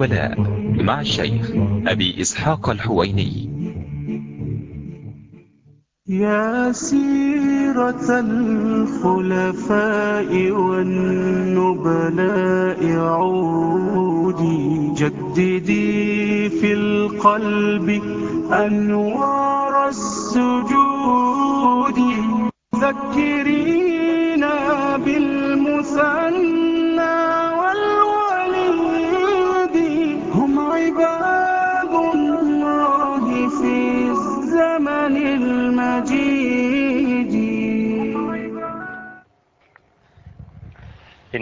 ولاء مع الشيخ أبي إسحاق الحويني. يا سيرة الخلفاء والنبلاء عودي جددي في القلب أنوار السجود. ذكري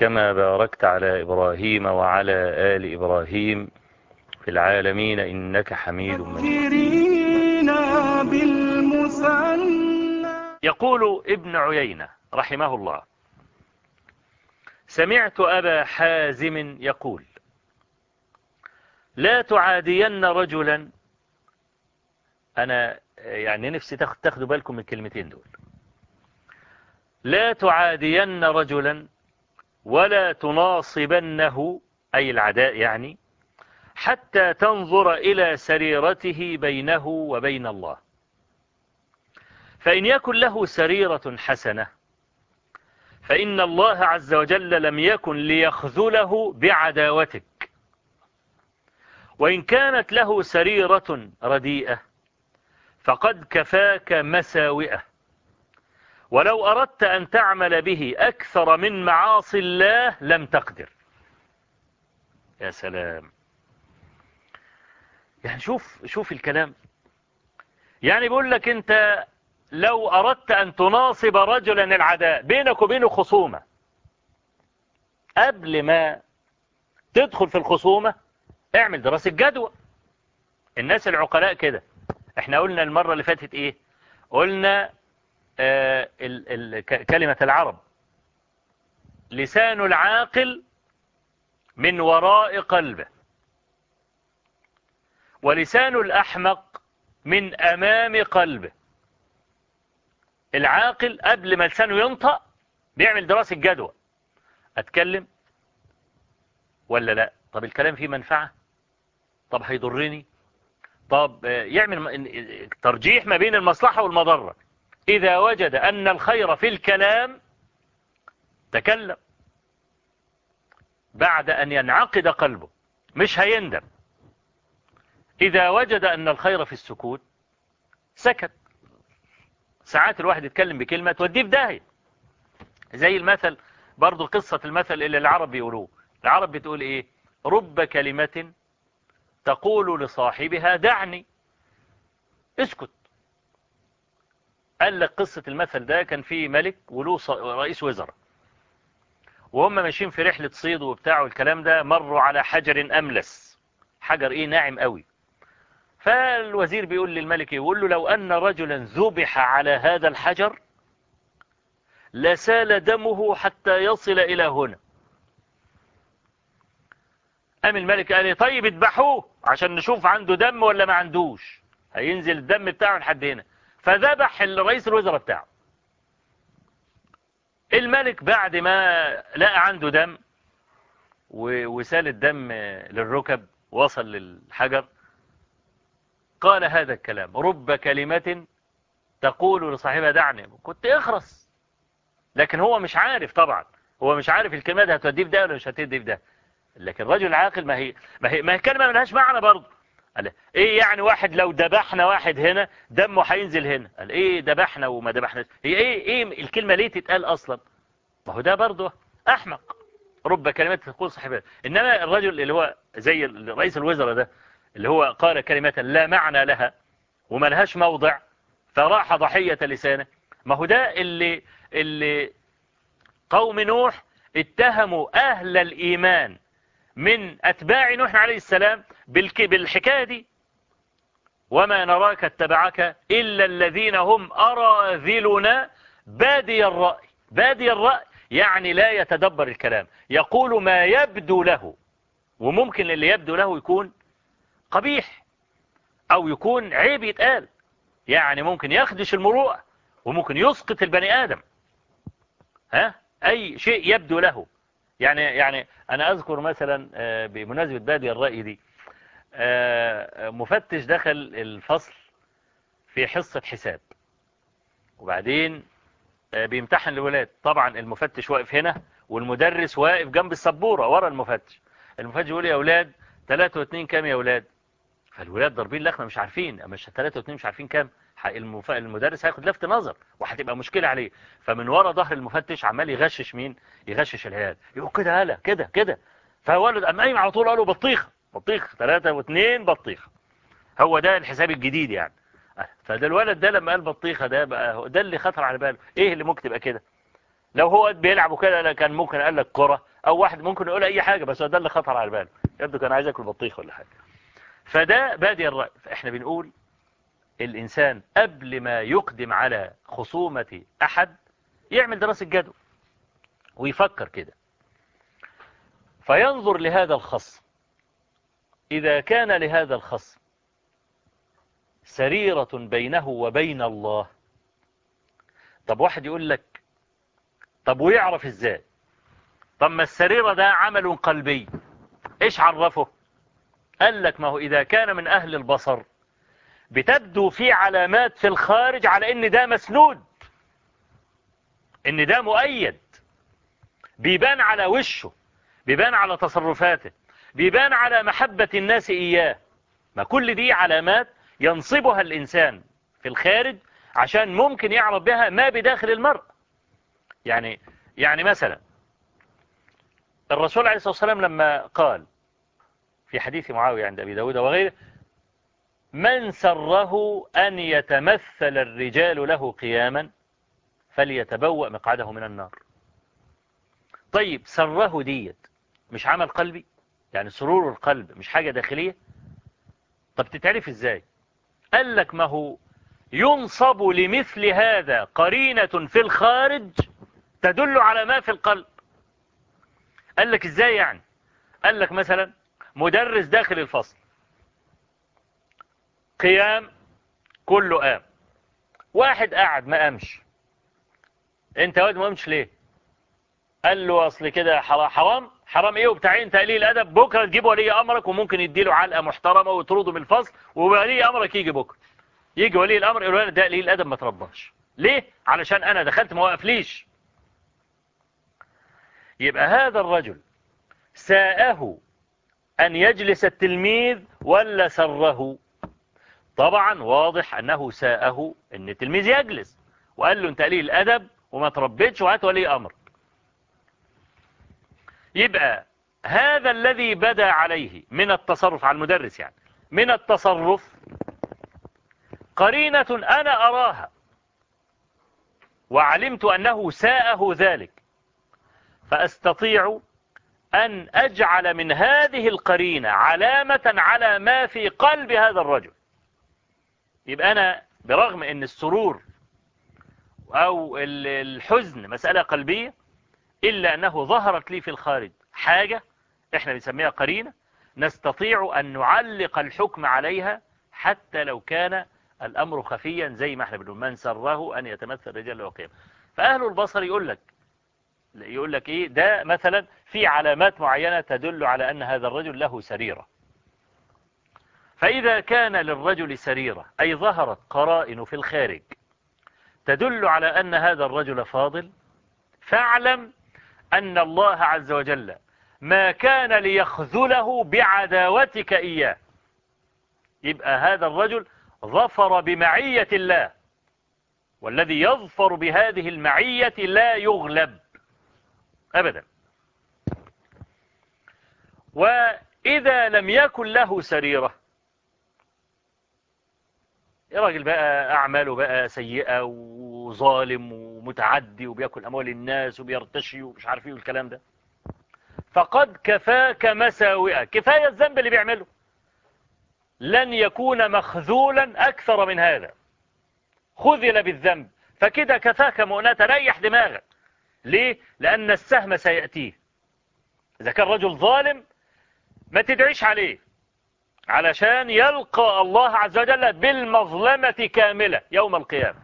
كما باركت على إبراهيم وعلى آل إبراهيم في العالمين إنك حميد مجيد. يقول ابن عيينة رحمه الله سمعت أبا حازم يقول لا تعادين رجلا. أنا يعني نفسي تاخدوا بالكم من الكلمتين دول. لا تعادين رجلا. ولا تناصبنه أي العداء يعني حتى تنظر إلى سريرته بينه وبين الله. فإن يكن له سريرة حسنة فإن الله عز وجل لم يكن ليخذله بعداوتك. وإن كانت له سريرة رديئة فقد كفاك مساوئة. ولو أردت أن تعمل به أكثر من معاصي الله لم تقدر. يا سلام. يعني شوف شوف الكلام. يعني بيقول لك أنت لو أردت أن تناصب رجلا العداء بينك وبينه خصومة قبل ما تدخل في الخصومة اعمل دراسة جدوى. الناس العقلاء كده. إحنا قلنا المرة اللي فاتت إيه؟ قلنا آه، كلمة العرب. لسان العاقل من وراء قلبه. ولسان الأحمق من أمام قلبه. العاقل قبل ما لسانه ينطق بيعمل دراسة جدوى. أتكلم ولا لا؟ طب الكلام فيه منفعة؟ طب هيضرني؟ طب آه، يعمل ترجيح ما بين المصلحة والمضرة. إذا وجد أن الخير في الكلام تكلم. بعد أن ينعقد قلبه مش هيندم. إذا وجد أن الخير في السكوت سكت. ساعات الواحد يتكلم بكلمة توديه في داهية. زي المثل برضو قصة المثل اللي العرب بيقولوه. العرب بتقول إيه؟ رب كلمة تقول لصاحبها دعني. اسكت. قال لك قصة المثل ده كان فيه ملك وله رئيس وزراء. وهم ماشيين في رحلة صيد وبتاع والكلام ده مروا على حجر أملس. حجر إيه؟ ناعم قوي. فالوزير بيقول للملك إيه؟ يقول له لو أن رجلا ذبح على هذا الحجر لسال دمه حتى يصل إلى هنا. قام الملك قال لي طيب اذبحوه عشان نشوف عنده دم ولا ما عندوش. هينزل الدم بتاعه لحد هنا. فذبح الرئيس الوزراء بتاعه. الملك بعد ما لقى عنده دم وسال الدم للركب وصل للحجر. قال هذا الكلام رب كلمة تقول لصاحبها دعني. كنت اخرس. لكن هو مش عارف طبعا. هو مش عارف الكلمة ده هتوديه في ده ولا مش هتوديه في ده. لكن الرجل العاقل ما هي ما هي, ما هي كلمة ملهاش معنى برضه. قال إيه يعني واحد لو دبحنا واحد هنا دمه هينزل هنا؟ قال إيه دبحنا وما دبحناش هي إيه إيه الكلمة ليه تتقال أصلا؟ ما هو ده برضه أحمق. رب كلمات تقول صاحبها إنما الرجل اللي هو زي رئيس الوزراء ده اللي هو قال كلمة لا معنى لها وما لهاش موضع فراح ضحية لسانه. ما هو ده اللي اللي قوم نوح اتهموا أهل الإيمان من أتباع نوح عليه السلام بالحكاية دي. وما نراك اتبعك إلا الذين هم أراذلنا بادي الرأي. بادي الرأي يعني لا يتدبر الكلام. يقول ما يبدو له. وممكن اللي يبدو له يكون قبيح أو يكون عيب يتقال. يعني ممكن يخدش المروءة وممكن يسقط البني آدم. ها؟ أي شيء يبدو له. يعني يعني أنا أذكر مثلا آه، بمناسبة بادي الرأي دي آه، مفتش دخل الفصل في حصة حساب. وبعدين آه، بيمتحن الولاد طبعا المفتش واقف هنا والمدرس واقف جنب السبورة ورا المفتش. المفتش يقول يا أولاد 3 و2 كام يا أولاد؟ فالولاد ضاربين لخمة مش عارفين. مش 3 و2 مش عارفين كام؟ المدرس هياخد لفت نظر وهتبقى مشكلة عليه. فمن ورا ظهر المفتش عمال يغشش مين؟ يغشش العيال. يقول كده هلا كده كده. فولد قام قايم على طول قال له بطيخة بطيخ ثلاثة واثنين بطيخة. هو ده الحساب الجديد يعني. فده الولد ده لما قال بطيخة ده بقى ده اللي خطر على باله. إيه اللي ممكن تبقى كده؟ لو هو بيلعب وكده كان ممكن قال لك كرة أو واحد ممكن يقول أي حاجة بس ده اللي خطر على باله. يبدو كان عايز ياكل بطيخ ولا حاجة. فده بادي الرأي. فاحنا بنقول الإنسان قبل ما يقدم على خصومة أحد يعمل دراسة جدوى ويفكر كده. فينظر لهذا الخصم. إذا كان لهذا الخصم سريرة بينه وبين الله. طب واحد يقول لك طب ويعرف إزاي؟ طب ما السريرة ده عمل قلبي إيش عرفه؟ قال لك ما هو إذا كان من أهل البصر بتبدو في علامات في الخارج على إن ده مسنود. إن ده مؤيد. بيبان على وشه. بيبان على تصرفاته. بيبان على محبة الناس إياه. ما كل دي علامات ينصبها الإنسان في الخارج عشان ممكن يعرف بها ما بداخل المرء. يعني يعني مثلا الرسول عليه الصلاة والسلام لما قال في حديث معاوية عند أبي داود وغيره من سره أن يتمثل الرجال له قياما فليتبوأ مقعده من النار. طيب سره ديت مش عمل قلبي؟ يعني سرور القلب مش حاجة داخلية؟ طب تتعرف إزاي؟ قال لك ما هو ينصب لمثل هذا قرينة في الخارج تدل على ما في القلب. قال لك إزاي يعني؟ قال لك مثلا مدرس داخل الفصل قيام كله قام. واحد قعد ما قامش. انت واد ما قامش ليه؟ قال له اصل كده حرام حرام إيه؟ وبتاعين تقليل الادب. بكره تجيب ولي امرك وممكن يديله علقة محترمة ويطرده من الفصل وولي امرك يجي بكره. يجي ولي الامر يقول له ده قليل الادب ما ترباش. ليه؟ علشان أنا دخلت ما وقفليش. يبقى هذا الرجل ساءه أن يجلس التلميذ ولا سره. طبعا واضح أنه ساءه أن التلميذ يجلس. وقال له أنت قليل الأدب وما تربيتش وهات ولي أمر. يبقى هذا الذي بدا عليه من التصرف على المدرس يعني من التصرف قرينة أنا أراها وعلمت أنه ساءه ذلك. فأستطيع أن أجعل من هذه القرينة علامة على ما في قلب هذا الرجل. يبقى أنا برغم أن السرور أو الحزن مسألة قلبية إلا أنه ظهرت لي في الخارج حاجة إحنا بنسميها قرينة نستطيع أن نعلق الحكم عليها حتى لو كان الأمر خفيا زي ما إحنا بنقول من سره أن يتمثل رجال وقيم فأهل البصر يقول لك يقول لك إيه؟ ده مثلا في علامات معينة تدل على أن هذا الرجل له سريرة. فإذا كان للرجل سريرة أي ظهرت قرائن في الخارج تدل على أن هذا الرجل فاضل؟ فاعلم أن الله عز وجل ما كان ليخذله بعداوتك إياه. يبقى هذا الرجل ظفر بمعية الله والذي يظفر بهذه المعية لا يغلب أبدا. وإذا لم يكن له سريرة يا راجل بقى أعماله بقى سيئة وظالم ومتعدي وبياكل أموال الناس وبيرتشي ومش عارف إيه والكلام ده. فقد كفاك مساوئة كفاية الذنب اللي بيعمله. لن يكون مخذولا أكثر من هذا. خذل بالذنب. فكده كفاك مؤنة. ريح دماغك. ليه؟ لأن السهم سيأتيه. إذا كان رجل ظالم ما تدعيش عليه. علشان يلقى الله عز وجل بالمظلمة كاملة يوم القيامة.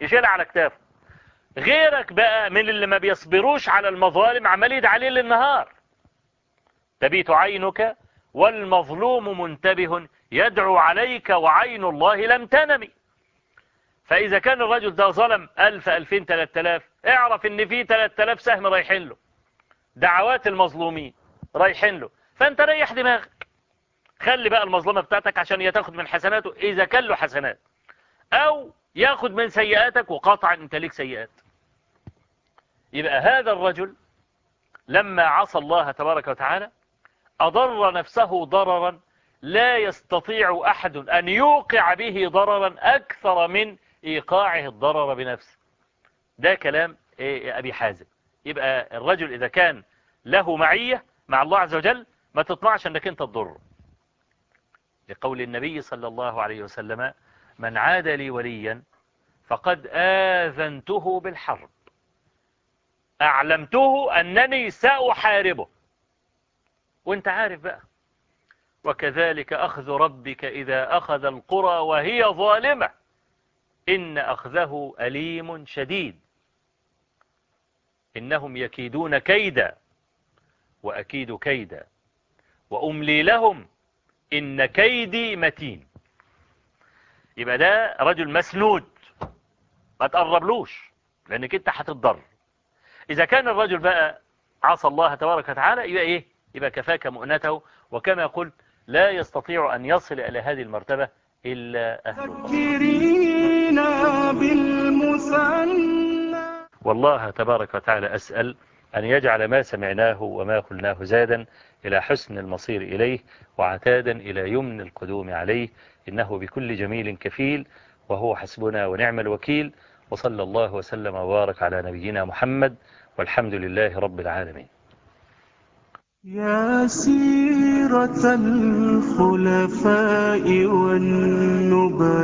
يشيل على كتافه غيرك بقى من اللي ما بيصبروش على المظالم عمال يدعى ليل النهار تبيت عينك والمظلوم منتبه يدعو عليك وعين الله لم تنمي فإذا كان الرجل ده ظلم ألف ألفين تلات تلاف اعرف إن في تلات تلاف سهم رايحين له. دعوات المظلومين رايحين له. فأنت ريح دماغك. خلي بقى المظلمة بتاعتك عشان هي تاخد من حسناته إذا كان له حسنات. أو ياخد من سيئاتك وقاطع أنت ليك سيئات. يبقى هذا الرجل لما عصى الله تبارك وتعالى أضر نفسه ضررا لا يستطيع أحد أن يوقع به ضررا أكثر من إيقاعه الضرر بنفسه. ده كلام إيه، إيه، أبي حازم. يبقى الرجل إذا كان له معية مع الله عز وجل ما تطمعش أنك أنت تضره. لقول النبي صلى الله عليه وسلم من عاد لي وليا فقد آذنته بالحرب. أعلمته أنني سأحاربه. وأنت عارف بقى. وكذلك أخذ ربك إذا أخذ القرى وهي ظالمة. إن أخذه أليم شديد. إنهم يكيدون كيدا. وأكيد كيدا. وأملي لهم. إن كيدي متين. يبقى ده رجل مسنود ما تقربلوش لأنك أنت هتتضر. إذا كان الرجل بقى عصى الله تبارك وتعالى يبقى إيه؟ يبقى كفاك مؤنته وكما قلت لا يستطيع أن يصل إلى هذه المرتبة إلا أهل الله والله تبارك وتعالى أسأل أن يجعل ما سمعناه وما قلناه زادا إلى حسن المصير إليه وعتادا إلى يمن القدوم عليه إنه بكل جميل كفيل وهو حسبنا ونعم الوكيل وصلى الله وسلم وبارك على نبينا محمد والحمد لله رب العالمين. يا سيرة الخلفاء والنبلاء